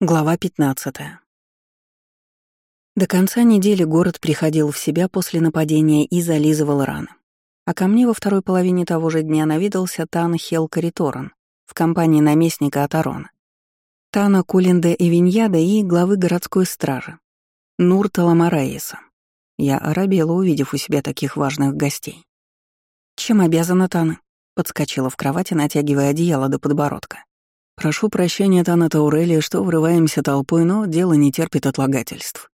Глава 15. До конца недели город приходил в себя после нападения и зализывал раны. А ко мне во второй половине того же дня навидался Тан Хелкари Торан в компании наместника Атарона, Тана Кулинде Эвиньяда и главы городской стражи, Нурта Ламараиса. Я оробела, увидев у себя таких важных гостей. «Чем обязана Тана?» — подскочила в кровати, натягивая одеяло до подбородка. Прошу прощения, Тана Таурелия, что врываемся толпой, но дело не терпит отлагательств.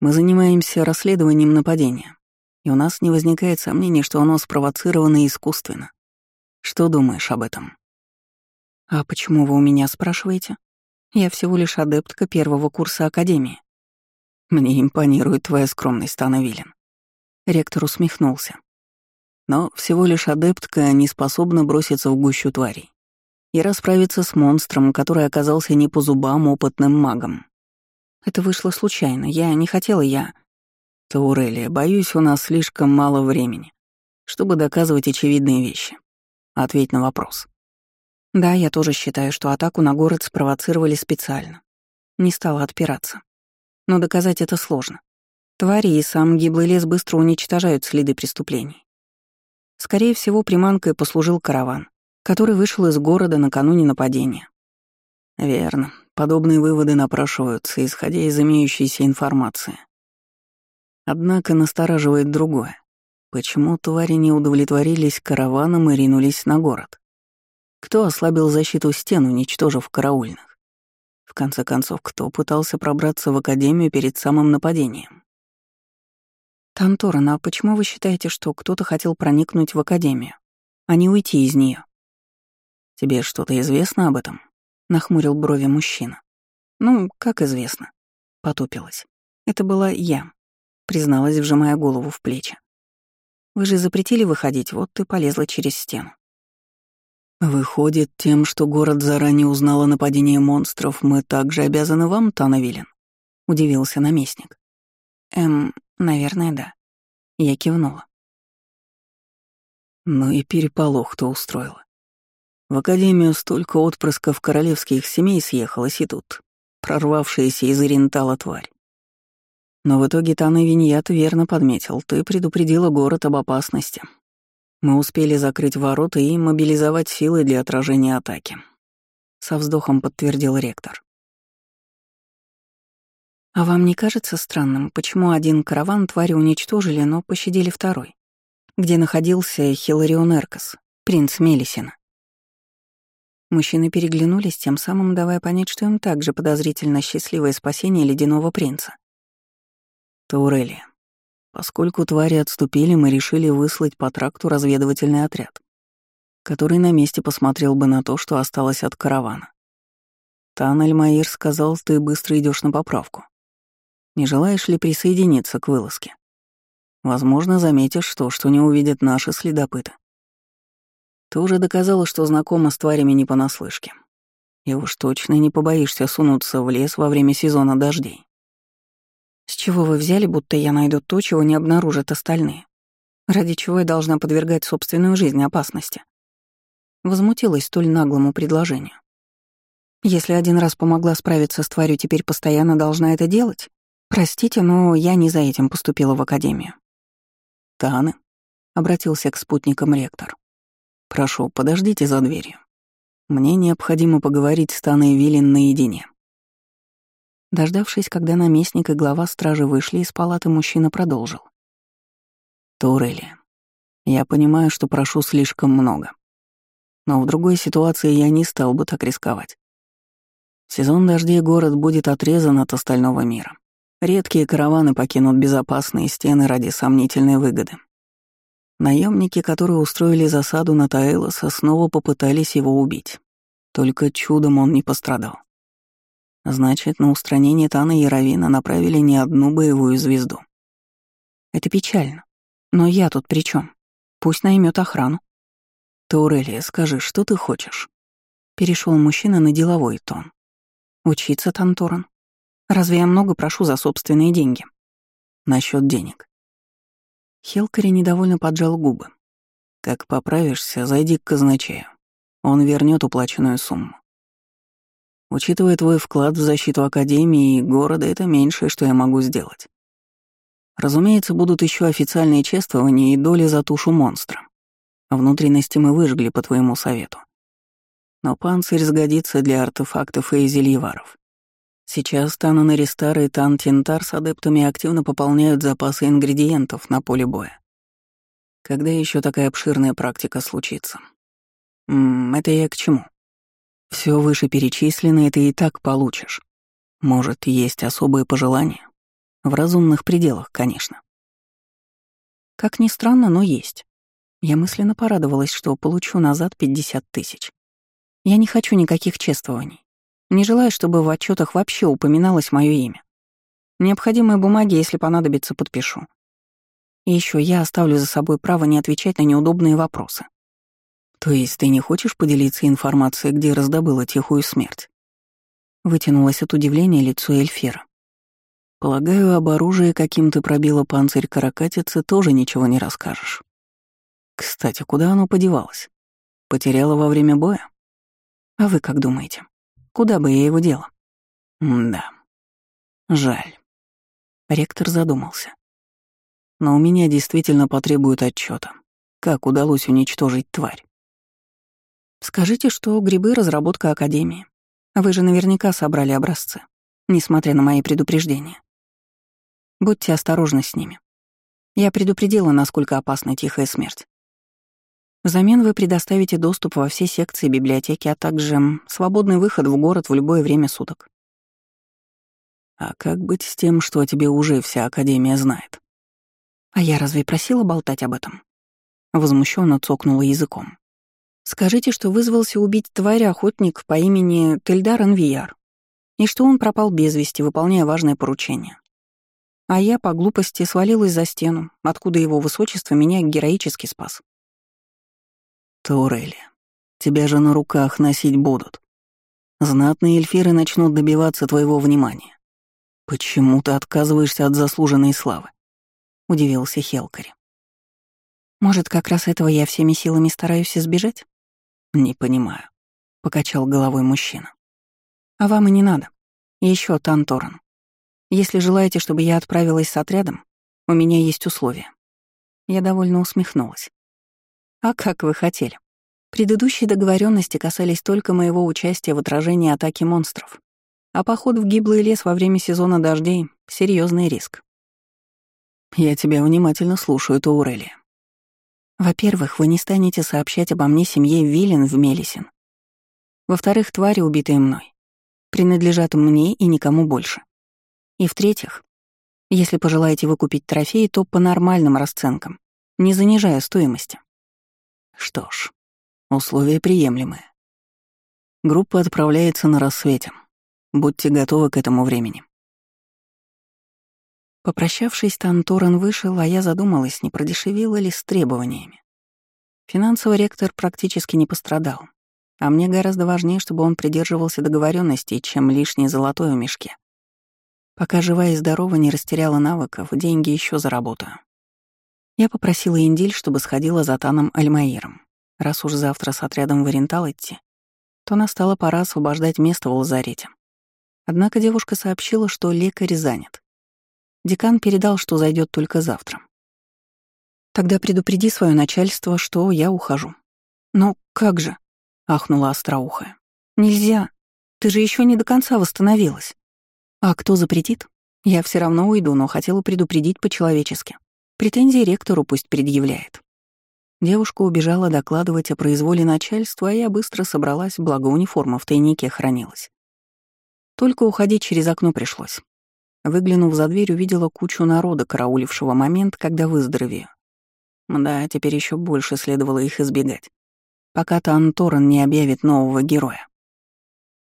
Мы занимаемся расследованием нападения, и у нас не возникает сомнений, что оно спровоцировано искусственно. Что думаешь об этом? А почему вы у меня спрашиваете? Я всего лишь адептка первого курса Академии. Мне импонирует твоя скромность, Тана Вилен. Ректор усмехнулся. Но всего лишь адептка не способна броситься в гущу тварей и расправиться с монстром, который оказался не по зубам опытным магом. Это вышло случайно, я не хотела, я... Таурелия, боюсь, у нас слишком мало времени, чтобы доказывать очевидные вещи. Ответь на вопрос. Да, я тоже считаю, что атаку на город спровоцировали специально. Не стала отпираться. Но доказать это сложно. Твари и сам гиблый лес быстро уничтожают следы преступлений. Скорее всего, приманкой послужил караван, который вышел из города накануне нападения. Верно. Подобные выводы напрашиваются, исходя из имеющейся информации. Однако настораживает другое. Почему твари не удовлетворились караваном и ринулись на город? Кто ослабил защиту стен, уничтожив караульных? В конце концов, кто пытался пробраться в Академию перед самым нападением? Танторан, а почему вы считаете, что кто-то хотел проникнуть в Академию, а не уйти из нее? «Тебе что-то известно об этом?» — нахмурил брови мужчина. «Ну, как известно?» — потупилась. «Это была я», — призналась, вжимая голову в плечи. «Вы же запретили выходить, вот ты полезла через стену». «Выходит, тем, что город заранее узнал о нападении монстров, мы также обязаны вам, Танавилин?» — удивился наместник. «Эм, наверное, да». Я кивнула. «Ну и переполох-то устроила. В академию столько отпрысков королевских семей съехалось и тут, прорвавшаяся из Орентала тварь. Но в итоге Тана Виньят верно подметил, ты предупредила город об опасности. Мы успели закрыть ворота и мобилизовать силы для отражения атаки. Со вздохом подтвердил ректор. А вам не кажется странным, почему один караван твари уничтожили, но пощадили второй, где находился Хиларион Эркас, принц Мелисина? Мужчины переглянулись, тем самым давая понять, что им также подозрительно счастливое спасение ледяного принца. Таурелия. Поскольку твари отступили, мы решили выслать по тракту разведывательный отряд, который на месте посмотрел бы на то, что осталось от каравана. Тан Аль-Маир сказал, ты быстро идешь на поправку. Не желаешь ли присоединиться к вылазке? Возможно, заметишь то, что не увидят наши следопыты. Ты уже доказала, что знакома с тварями не понаслышке. И уж точно не побоишься сунуться в лес во время сезона дождей. С чего вы взяли, будто я найду то, чего не обнаружат остальные? Ради чего я должна подвергать собственную жизнь опасности? Возмутилась столь наглому предложению. Если один раз помогла справиться с тварью, теперь постоянно должна это делать? Простите, но я не за этим поступила в академию. Таны, обратился к спутникам ректор. Прошу, подождите за дверью. Мне необходимо поговорить с Таной Вилин наедине». Дождавшись, когда наместник и глава стражи вышли из палаты, мужчина продолжил. «Турели, я понимаю, что прошу слишком много. Но в другой ситуации я не стал бы так рисковать. Сезон дождей город будет отрезан от остального мира. Редкие караваны покинут безопасные стены ради сомнительной выгоды. Наемники, которые устроили засаду на Таэлоса, снова попытались его убить. Только чудом он не пострадал. Значит, на устранение Тана Яровина направили не одну боевую звезду. Это печально. Но я тут при чем? Пусть наймет охрану. Таурелия, скажи, что ты хочешь? Перешел мужчина на деловой тон. Учиться, Танторан. Разве я много прошу за собственные деньги? Насчет денег. Хелкари недовольно поджал губы. «Как поправишься, зайди к казначею. Он вернет уплаченную сумму. Учитывая твой вклад в защиту Академии и города, это меньшее, что я могу сделать. Разумеется, будут еще официальные чествования и доли за тушу монстра. Внутренности мы выжгли по твоему совету. Но панцирь сгодится для артефактов и зельеваров. Сейчас Танан Аристар и Тан Тинтар с адептами активно пополняют запасы ингредиентов на поле боя. Когда еще такая обширная практика случится? -м, это я к чему? Все вышеперечисленное ты и так получишь. Может, есть особые пожелания? В разумных пределах, конечно. Как ни странно, но есть. Я мысленно порадовалась, что получу назад 50 тысяч. Я не хочу никаких чествований. Не желаю, чтобы в отчетах вообще упоминалось мое имя. Необходимые бумаги, если понадобится, подпишу. И еще я оставлю за собой право не отвечать на неудобные вопросы. То есть ты не хочешь поделиться информацией, где раздобыла тихую смерть? Вытянулось от удивления лицо Эльфира. Полагаю, об оружии, каким ты пробила панцирь каракатицы, тоже ничего не расскажешь. Кстати, куда оно подевалось? Потеряла во время боя? А вы как думаете? Куда бы я его дела? Да. Жаль. Ректор задумался. Но у меня действительно потребуют отчета. Как удалось уничтожить тварь? Скажите, что грибы — разработка Академии. Вы же наверняка собрали образцы, несмотря на мои предупреждения. Будьте осторожны с ними. Я предупредила, насколько опасна тихая смерть. Взамен вы предоставите доступ во все секции библиотеки, а также свободный выход в город в любое время суток. А как быть с тем, что о тебе уже вся Академия знает? А я разве просила болтать об этом? Возмущенно цокнула языком. Скажите, что вызвался убить тварь охотник по имени Тельдар Анвияр, и что он пропал без вести, выполняя важное поручение. А я по глупости свалилась за стену, откуда его высочество меня героически спас. Турели, тебя же на руках носить будут. Знатные эльфиры начнут добиваться твоего внимания. Почему ты отказываешься от заслуженной славы? Удивился Хелкари. Может, как раз этого я всеми силами стараюсь избежать? Не понимаю, покачал головой мужчина. А вам и не надо. Еще Танторан. Если желаете, чтобы я отправилась с отрядом, у меня есть условия. Я довольно усмехнулась. А как вы хотели? Предыдущие договоренности касались только моего участия в отражении атаки монстров. А поход в гиблый лес во время сезона дождей — серьезный риск. Я тебя внимательно слушаю, Таурелия. Во-первых, вы не станете сообщать обо мне семье Виллен в Мелисин. Во-вторых, твари, убитые мной, принадлежат мне и никому больше. И в-третьих, если пожелаете выкупить трофеи, то по нормальным расценкам, не занижая стоимости. Что ж, условия приемлемые. Группа отправляется на рассвете. Будьте готовы к этому времени. Попрощавшись, Танторен вышел, а я задумалась, не продешевила ли с требованиями. Финансовый ректор практически не пострадал, а мне гораздо важнее, чтобы он придерживался договоренностей, чем лишний золотой в мешке. Пока живая и здорова не растеряла навыков, деньги еще заработаю. Я попросила Индиль, чтобы сходила за Таном Альмаиром. Раз уж завтра с отрядом в Орентал идти, то настало пора освобождать место в лазарете. Однако девушка сообщила, что лекарь занят. Декан передал, что зайдет только завтра. «Тогда предупреди свое начальство, что я ухожу». «Но как же?» — ахнула остроухая. «Нельзя. Ты же еще не до конца восстановилась». «А кто запретит? Я все равно уйду, но хотела предупредить по-человечески. Претензии ректору пусть предъявляет. Девушка убежала докладывать о произволе начальства, а я быстро собралась, благо униформа в тайнике хранилась. Только уходить через окно пришлось. Выглянув за дверь, увидела кучу народа, караулившего момент, когда выздоровею. Да, теперь еще больше следовало их избегать, пока Танторан не объявит нового героя.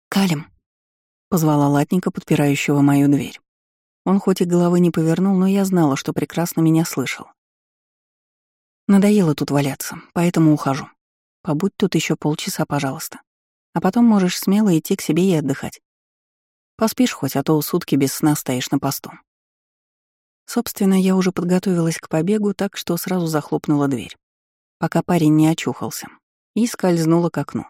«Калим», — позвала латника, подпирающего мою дверь. Он хоть и головы не повернул, но я знала, что прекрасно меня слышал. Надоело тут валяться, поэтому ухожу. Побудь тут еще полчаса, пожалуйста. А потом можешь смело идти к себе и отдыхать. Поспишь хоть, а то сутки без сна стоишь на посту. Собственно, я уже подготовилась к побегу, так что сразу захлопнула дверь, пока парень не очухался, и скользнула к окну.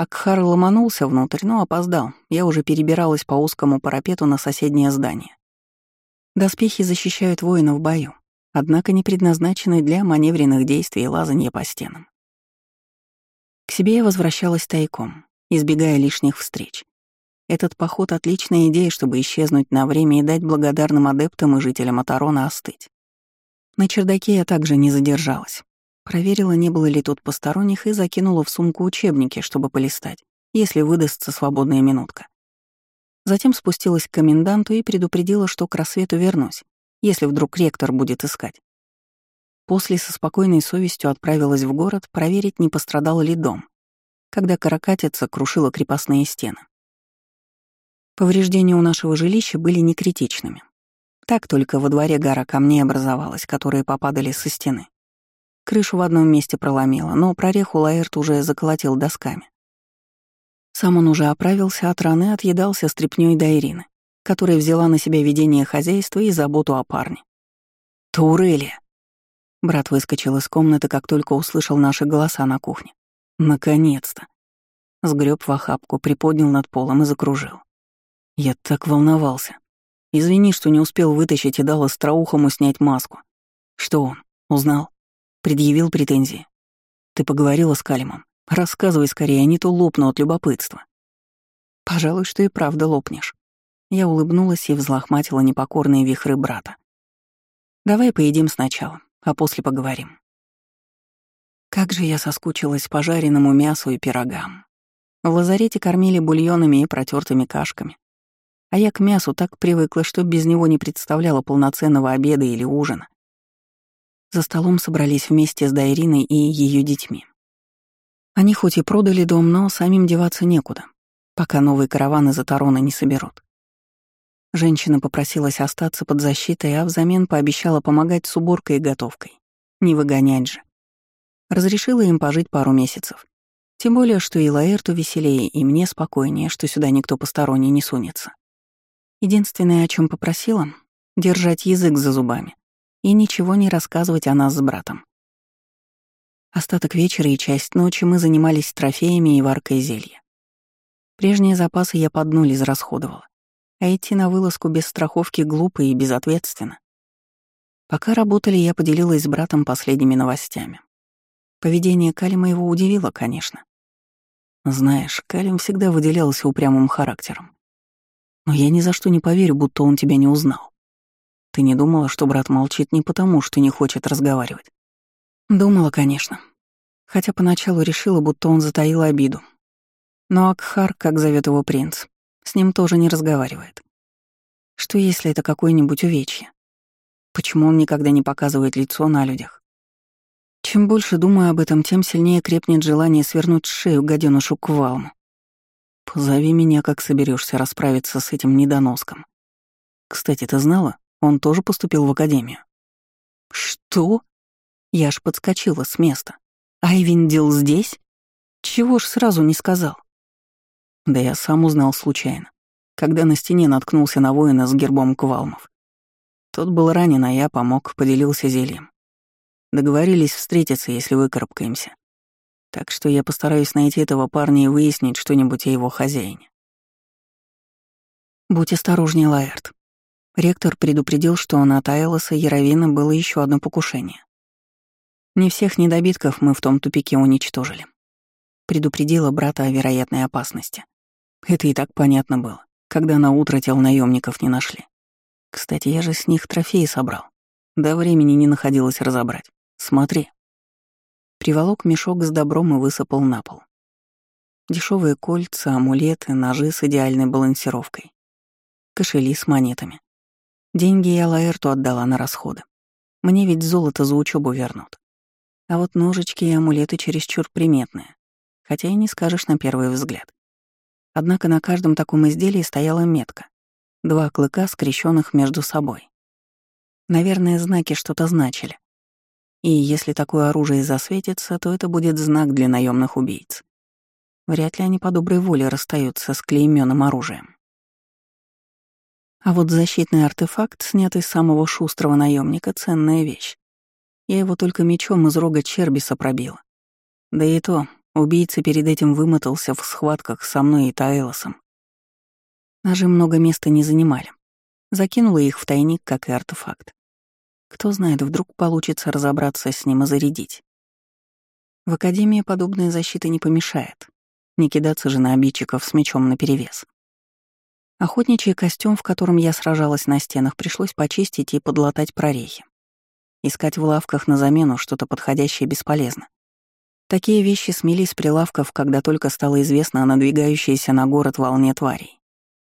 Акхар ломанулся внутрь, но опоздал. Я уже перебиралась по узкому парапету на соседнее здание. Доспехи защищают воина в бою, однако не предназначены для маневренных действий и лазанья по стенам. К себе я возвращалась тайком, избегая лишних встреч. Этот поход — отличная идея, чтобы исчезнуть на время и дать благодарным адептам и жителям Атарона остыть. На чердаке я также не задержалась. Проверила, не было ли тут посторонних, и закинула в сумку учебники, чтобы полистать, если выдастся свободная минутка. Затем спустилась к коменданту и предупредила, что к рассвету вернусь, если вдруг ректор будет искать. После со спокойной совестью отправилась в город проверить, не пострадал ли дом, когда каракатица крушила крепостные стены. Повреждения у нашего жилища были не критичными. Так только во дворе гора камней образовалась, которые попадали со стены. Крышу в одном месте проломило, но прореху Лаэрт уже заколотил досками. Сам он уже оправился от раны, отъедался стряпнёй до Ирины, которая взяла на себя ведение хозяйства и заботу о парне. «Таурелия!» Брат выскочил из комнаты, как только услышал наши голоса на кухне. «Наконец-то!» Сгреб в охапку, приподнял над полом и закружил. Я так волновался. Извини, что не успел вытащить и дал остроухому снять маску. Что он? Узнал? Предъявил претензии? Ты поговорила с Калимом? Рассказывай скорее, а не то лопну от любопытства. Пожалуй, что и правда лопнешь. Я улыбнулась и взлохматила непокорные вихры брата. Давай поедим сначала, а после поговорим. Как же я соскучилась по жареному мясу и пирогам. В лазарете кормили бульонами и протертыми кашками. А я к мясу так привыкла, что без него не представляла полноценного обеда или ужина. За столом собрались вместе с Дайриной и ее детьми. Они хоть и продали дом, но самим деваться некуда, пока новые караваны за Тарона не соберут. Женщина попросилась остаться под защитой, а взамен пообещала помогать с уборкой и готовкой. Не выгонять же. Разрешила им пожить пару месяцев. Тем более, что и Лаэрту веселее, и мне спокойнее, что сюда никто посторонний не сунется. Единственное, о чем попросила — держать язык за зубами и ничего не рассказывать о нас с братом. Остаток вечера и часть ночи мы занимались трофеями и варкой зелья. Прежние запасы я под нуль израсходовала, а идти на вылазку без страховки глупо и безответственно. Пока работали, я поделилась с братом последними новостями. Поведение Калима его удивило, конечно. Знаешь, Калим всегда выделялся упрямым характером. Но я ни за что не поверю, будто он тебя не узнал. Ты не думала, что брат молчит не потому, что не хочет разговаривать, Думала, конечно. Хотя поначалу решила, будто он затаил обиду. Но Акхар, как зовет его принц, с ним тоже не разговаривает. Что если это какое-нибудь увечье? Почему он никогда не показывает лицо на людях? Чем больше думаю об этом, тем сильнее крепнет желание свернуть шею гаденушу к валму. Позови меня, как соберешься расправиться с этим недоноском. Кстати, ты знала, он тоже поступил в академию. Что? Я аж подскочила с места. «Айвиндил здесь? Чего ж сразу не сказал?» Да я сам узнал случайно, когда на стене наткнулся на воина с гербом квалмов. Тот был ранен, а я помог, поделился зельем. Договорились встретиться, если выкарабкаемся. Так что я постараюсь найти этого парня и выяснить что-нибудь о его хозяине. Будь осторожнее, Лаэрт. Ректор предупредил, что на Тайлоса Яровина было еще одно покушение. Не всех недобитков мы в том тупике уничтожили. Предупредила брата о вероятной опасности. Это и так понятно было, когда на утро тел наемников не нашли. Кстати, я же с них трофеи собрал. До времени не находилось разобрать. Смотри. Приволок мешок с добром и высыпал на пол. Дешевые кольца, амулеты, ножи с идеальной балансировкой. Кошели с монетами. Деньги я Лаэрту отдала на расходы. Мне ведь золото за учебу вернут. А вот ножички и амулеты чересчур приметные, хотя и не скажешь на первый взгляд. Однако на каждом таком изделии стояла метка. Два клыка, скрещенных между собой. Наверное, знаки что-то значили. И если такое оружие засветится, то это будет знак для наемных убийц. Вряд ли они по доброй воле расстаются с клеймённым оружием. А вот защитный артефакт, снятый с самого шустрого наемника, ценная вещь. Я его только мечом из рога Чербиса пробила. Да и то, Убийца перед этим вымотался в схватках со мной и Таэлосом. Ножи много места не занимали. Закинула их в тайник, как и артефакт. Кто знает, вдруг получится разобраться с ним и зарядить. В Академии подобная защита не помешает. Не кидаться же на обидчиков с мечом наперевес. Охотничий костюм, в котором я сражалась на стенах, пришлось почистить и подлатать прорехи. Искать в лавках на замену что-то подходящее бесполезно. Такие вещи смели с прилавков, когда только стало известно о надвигающейся на город волне тварей.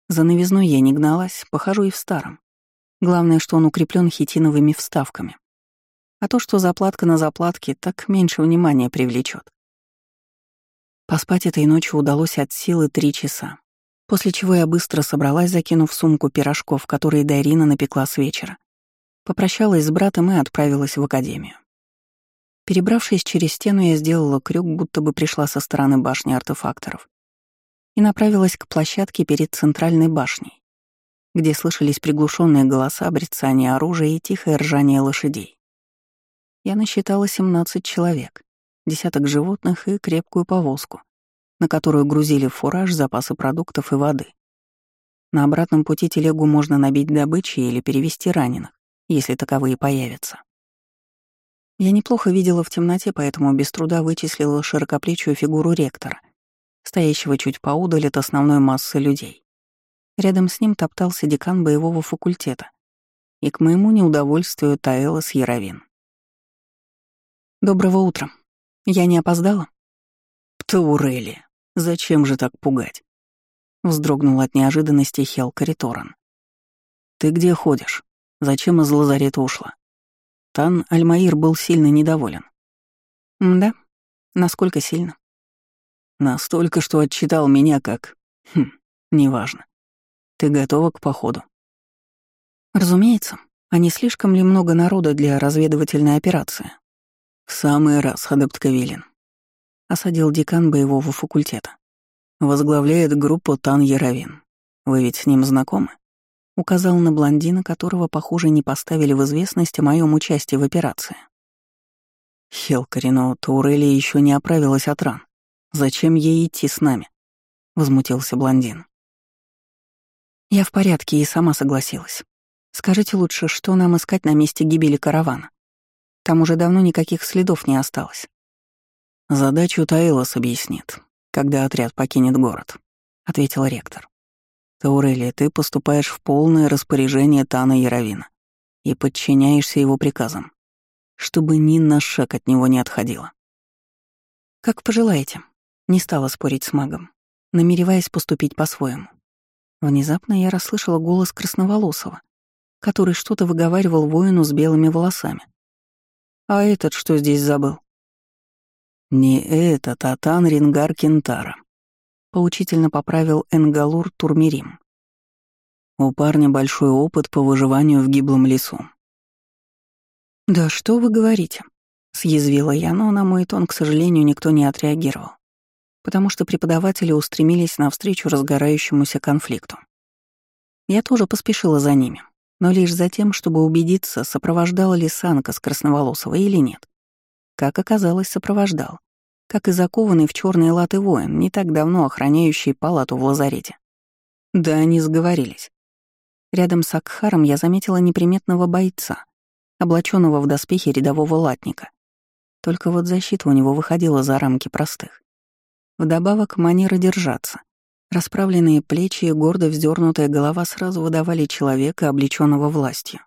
За новизной я не гналась, похожу и в старом. Главное, что он укреплен хитиновыми вставками. А то, что заплатка на заплатке, так меньше внимания привлечет. Поспать этой ночью удалось от силы три часа, после чего я быстро собралась, закинув сумку пирожков, которые Дарина напекла с вечера. Попрощалась с братом и отправилась в академию. Перебравшись через стену, я сделала крюк, будто бы пришла со стороны башни артефакторов, и направилась к площадке перед центральной башней, где слышались приглушенные голоса, брецание оружия и тихое ржание лошадей. Я насчитала 17 человек, десяток животных и крепкую повозку, на которую грузили фураж, запасы продуктов и воды. На обратном пути телегу можно набить добычей или перевести раненых, если таковые появятся. Я неплохо видела в темноте, поэтому без труда вычислила широкоплечую фигуру ректора, стоящего чуть поудаль от основной массы людей. Рядом с ним топтался декан боевого факультета, и к моему неудовольствию Таэлос Яровин. «Доброго утра. Я не опоздала?» «Таурели, зачем же так пугать?» Вздрогнул от неожиданности Хел Кариторан. «Ты где ходишь? Зачем из лазарета ушла?» Тан Альмаир был сильно недоволен. «Да? Насколько сильно?» «Настолько, что отчитал меня как... Хм, неважно. Ты готова к походу?» «Разумеется. А не слишком ли много народа для разведывательной операции?» «В самый раз, адепт Кавилин», — осадил декан боевого факультета. «Возглавляет группу Тан Яровин. Вы ведь с ним знакомы?» указал на блондина, которого, похоже, не поставили в известность о моем участии в операции. «Хелкари, но Таурели еще не оправилась от ран. Зачем ей идти с нами?» — возмутился блондин. «Я в порядке и сама согласилась. Скажите лучше, что нам искать на месте гибели каравана? Там уже давно никаких следов не осталось». «Задачу Таилос объяснит, когда отряд покинет город», — ответил ректор. Таурелия, ты поступаешь в полное распоряжение Тана Яровина и подчиняешься его приказам, чтобы ни на шаг от него не отходила. Как пожелаете. Не стала спорить с магом, намереваясь поступить по-своему. Внезапно я расслышала голос Красноволосого, который что-то выговаривал воину с белыми волосами. «А этот что здесь забыл?» «Не этот, а Тан Рингар Кентара», поучительно поправил Энгалур Турмирим. У парня большой опыт по выживанию в гиблом лесу. «Да что вы говорите?» — съязвила я, но на мой тон, к сожалению, никто не отреагировал, потому что преподаватели устремились навстречу разгорающемуся конфликту. Я тоже поспешила за ними, но лишь за тем, чтобы убедиться, сопровождала ли Санка с Красноволосого или нет. Как оказалось, сопровождал как и закованный в черные латы воин, не так давно охраняющий палату в лазарете. Да они сговорились. Рядом с Акхаром я заметила неприметного бойца, облаченного в доспехи рядового латника. Только вот защита у него выходила за рамки простых. Вдобавок манера держаться. Расправленные плечи и гордо вздернутая голова сразу выдавали человека, облеченного властью.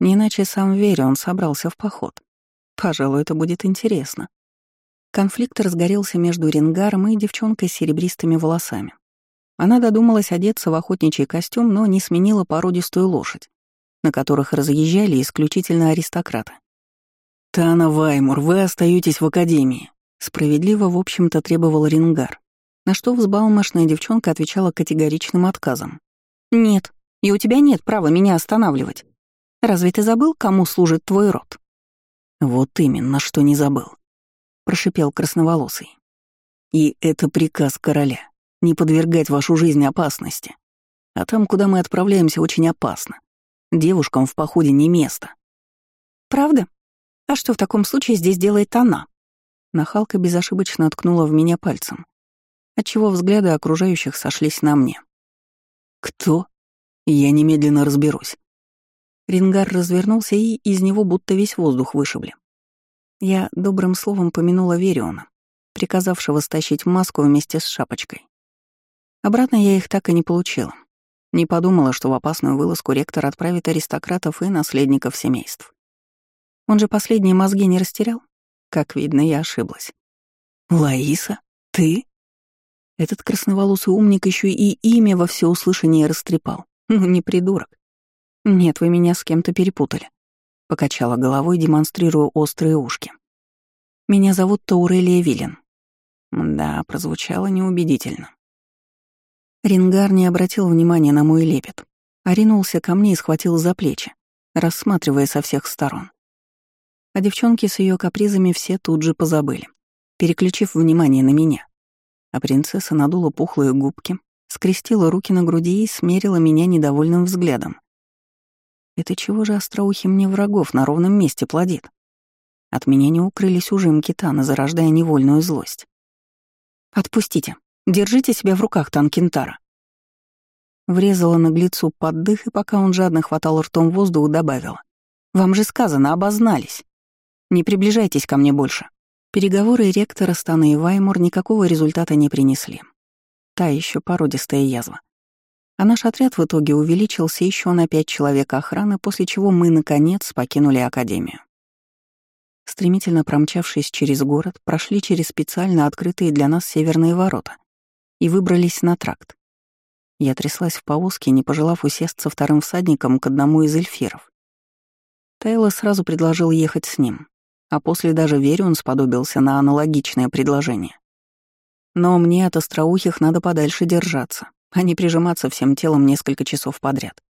Не иначе сам Вере он собрался в поход. Пожалуй, это будет интересно. Конфликт разгорелся между Ренгаром и девчонкой с серебристыми волосами. Она додумалась одеться в охотничий костюм, но не сменила породистую лошадь, на которых разъезжали исключительно аристократы. «Тана Ваймур, вы остаетесь в академии», — справедливо, в общем-то, требовал Рингар, на что взбалмошная девчонка отвечала категоричным отказом. «Нет, и у тебя нет права меня останавливать. Разве ты забыл, кому служит твой род?» «Вот именно, что не забыл прошипел красноволосый. «И это приказ короля — не подвергать вашу жизнь опасности. А там, куда мы отправляемся, очень опасно. Девушкам в походе не место». «Правда? А что в таком случае здесь делает она?» Нахалка безошибочно ткнула в меня пальцем, отчего взгляды окружающих сошлись на мне. «Кто?» «Я немедленно разберусь». Рингар развернулся, и из него будто весь воздух вышибли. Я добрым словом помянула Вериона, приказавшего стащить маску вместе с шапочкой. Обратно я их так и не получила. Не подумала, что в опасную вылазку ректор отправит аристократов и наследников семейств. Он же последние мозги не растерял? Как видно, я ошиблась. «Лаиса? Ты?» Этот красноволосый умник еще и имя во всеуслышание растрепал. Ну, не придурок. Нет, вы меня с кем-то перепутали. Покачала головой, демонстрируя острые ушки. Меня зовут Таурелия Вилен. Да, прозвучало неубедительно. Рингар не обратил внимания на мой лепет, а ринулся ко мне и схватил за плечи, рассматривая со всех сторон. А девчонки с ее капризами все тут же позабыли, переключив внимание на меня. А принцесса надула пухлые губки, скрестила руки на груди и смерила меня недовольным взглядом. Это чего же остроухи мне врагов на ровном месте плодит? От меня не укрылись ужимки Тана, зарождая невольную злость. «Отпустите», Держите себя в руках, Танкинтара. Врезала наглецу под дых, и пока он жадно хватал ртом воздух, добавила. «Вам же сказано, обознались. Не приближайтесь ко мне больше». Переговоры ректора Стана и Ваймор никакого результата не принесли. Та еще породистая язва. А наш отряд в итоге увеличился еще на пять человек охраны, после чего мы, наконец, покинули Академию. Стремительно промчавшись через город, прошли через специально открытые для нас северные ворота и выбрались на тракт. Я тряслась в повозке, не пожелав усесться вторым всадником к одному из эльфиров. Тайла сразу предложил ехать с ним, а после даже Верион сподобился на аналогичное предложение. Но мне от остроухих надо подальше держаться, а не прижиматься всем телом несколько часов подряд.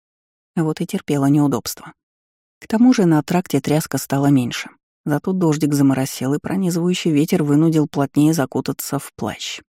Вот и терпела неудобства. К тому же на тракте тряска стала меньше. Зато дождик заморосил, и пронизывающий ветер вынудил плотнее закутаться в плащ.